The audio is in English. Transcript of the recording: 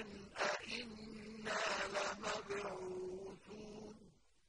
عِظَامًا